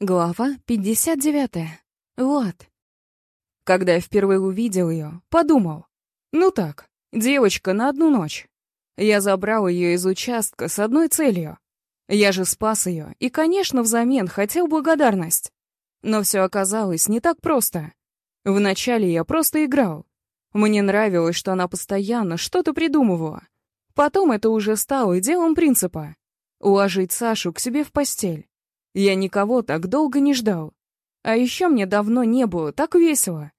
Глава 59. Вот. Когда я впервые увидел ее, подумал. Ну так, девочка на одну ночь. Я забрал ее из участка с одной целью. Я же спас ее, и, конечно, взамен хотел благодарность. Но все оказалось не так просто. Вначале я просто играл. Мне нравилось, что она постоянно что-то придумывала. Потом это уже стало делом принципа. Уложить Сашу к себе в постель. Я никого так долго не ждал. А еще мне давно не было так весело.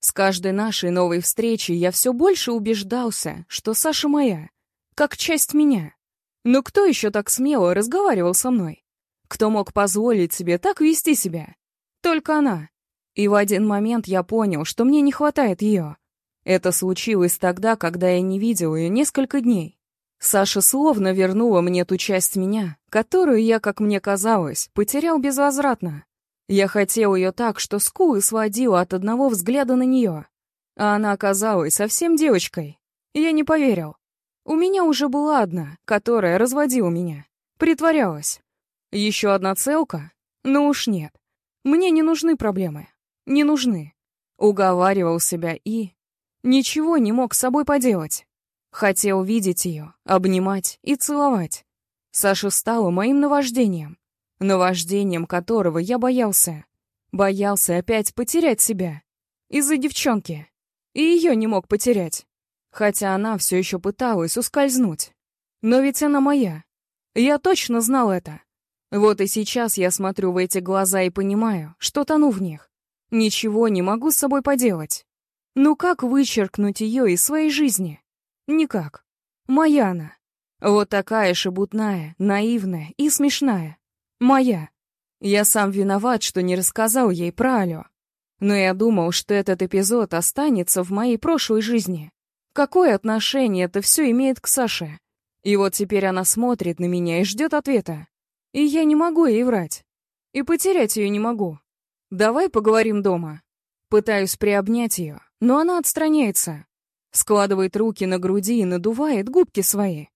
С каждой нашей новой встречей я все больше убеждался, что Саша моя, как часть меня. Но кто еще так смело разговаривал со мной? Кто мог позволить себе так вести себя? Только она. И в один момент я понял, что мне не хватает ее. Это случилось тогда, когда я не видел ее несколько дней. Саша словно вернула мне ту часть меня, которую я, как мне казалось, потерял безвозвратно. Я хотел ее так, что скулы сводила от одного взгляда на нее. А она оказалась совсем девочкой. Я не поверил. У меня уже была одна, которая разводила меня. Притворялась. Еще одна целка? Ну уж нет. Мне не нужны проблемы. Не нужны. Уговаривал себя и... Ничего не мог с собой поделать. Хотел видеть ее, обнимать и целовать. Саша стала моим наваждением. Наваждением которого я боялся. Боялся опять потерять себя. Из-за девчонки. И ее не мог потерять. Хотя она все еще пыталась ускользнуть. Но ведь она моя. Я точно знал это. Вот и сейчас я смотрю в эти глаза и понимаю, что тону в них. Ничего не могу с собой поделать. Ну как вычеркнуть ее из своей жизни? Никак. Моя она. Вот такая шебутная, наивная и смешная. Моя. Я сам виноват, что не рассказал ей про Алю. Но я думал, что этот эпизод останется в моей прошлой жизни. Какое отношение это все имеет к Саше? И вот теперь она смотрит на меня и ждет ответа. И я не могу ей врать. И потерять ее не могу. Давай поговорим дома. Пытаюсь приобнять ее, но она отстраняется. Складывает руки на груди и надувает губки свои.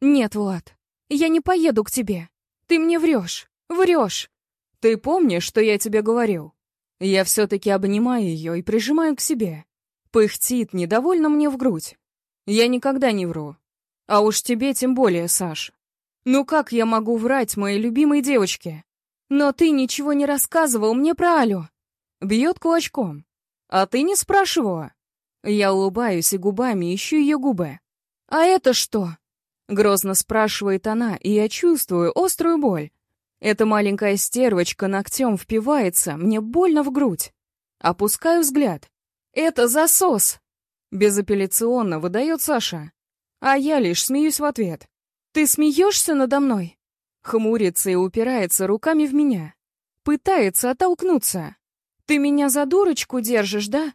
«Нет, Влад, я не поеду к тебе. Ты мне врешь, врешь. Ты помнишь, что я тебе говорил? Я все-таки обнимаю ее и прижимаю к себе. Пыхтит недовольно мне в грудь. Я никогда не вру. А уж тебе тем более, Саш. Ну как я могу врать моей любимой девочке? Но ты ничего не рассказывал мне про Алю. Бьет кулачком. А ты не спрашивала? Я улыбаюсь и губами ищу ее губы. «А это что?» Грозно спрашивает она, и я чувствую острую боль. Эта маленькая стервочка ногтем впивается мне больно в грудь. Опускаю взгляд. «Это засос!» Безапелляционно выдает Саша. А я лишь смеюсь в ответ. «Ты смеешься надо мной?» Хмурится и упирается руками в меня. Пытается оттолкнуться. «Ты меня за дурочку держишь, да?»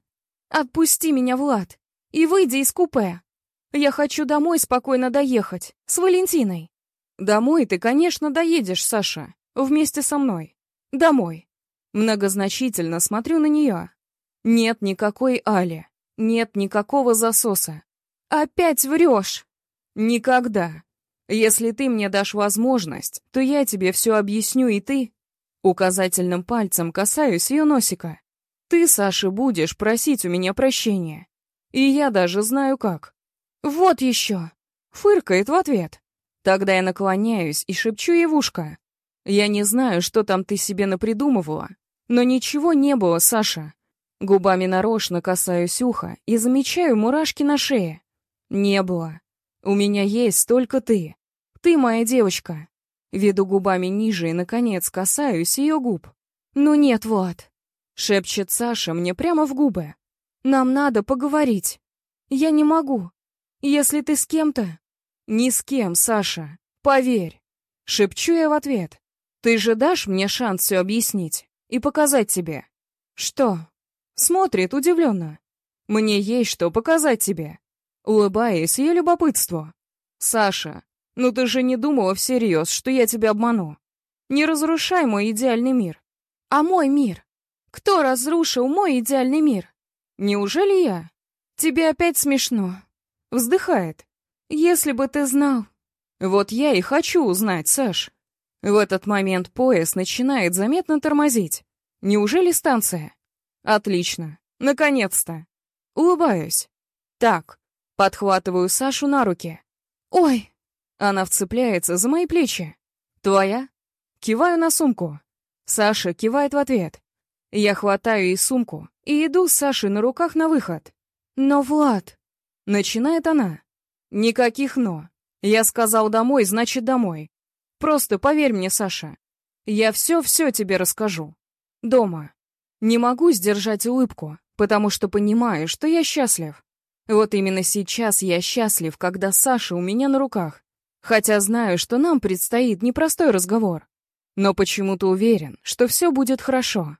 «Отпусти меня, Влад, и выйди из купе. Я хочу домой спокойно доехать, с Валентиной». «Домой ты, конечно, доедешь, Саша, вместе со мной. Домой». Многозначительно смотрю на нее. Нет никакой Али, нет никакого засоса. «Опять врешь!» «Никогда. Если ты мне дашь возможность, то я тебе все объясню, и ты...» Указательным пальцем касаюсь ее носика. Ты, Саша, будешь просить у меня прощения. И я даже знаю как. Вот еще. Фыркает в ответ. Тогда я наклоняюсь и шепчу ей в ушко. Я не знаю, что там ты себе напридумывала, но ничего не было, Саша. Губами нарочно касаюсь уха и замечаю мурашки на шее. Не было. У меня есть только ты. Ты моя девочка. Веду губами ниже и, наконец, касаюсь ее губ. Ну нет, Влад. Шепчет Саша мне прямо в губы. Нам надо поговорить. Я не могу. Если ты с кем-то... Ни с кем, Саша. Поверь. Шепчу я в ответ. Ты же дашь мне шанс все объяснить и показать тебе. Что? Смотрит удивленно. Мне есть что показать тебе. Улыбаясь ее любопытству. Саша, ну ты же не думала всерьез, что я тебя обману. Не разрушай мой идеальный мир. А мой мир? Кто разрушил мой идеальный мир? Неужели я? Тебе опять смешно. Вздыхает. Если бы ты знал. Вот я и хочу узнать, Саш. В этот момент поезд начинает заметно тормозить. Неужели станция? Отлично. Наконец-то. Улыбаюсь. Так, подхватываю Сашу на руки. Ой! Она вцепляется за мои плечи. Твоя? Киваю на сумку. Саша кивает в ответ. Я хватаю и сумку и иду с Сашей на руках на выход. Но, Влад... Начинает она. Никаких «но». Я сказал домой, значит домой. Просто поверь мне, Саша. Я все-все тебе расскажу. Дома. Не могу сдержать улыбку, потому что понимаю, что я счастлив. Вот именно сейчас я счастлив, когда Саша у меня на руках. Хотя знаю, что нам предстоит непростой разговор. Но почему-то уверен, что все будет хорошо.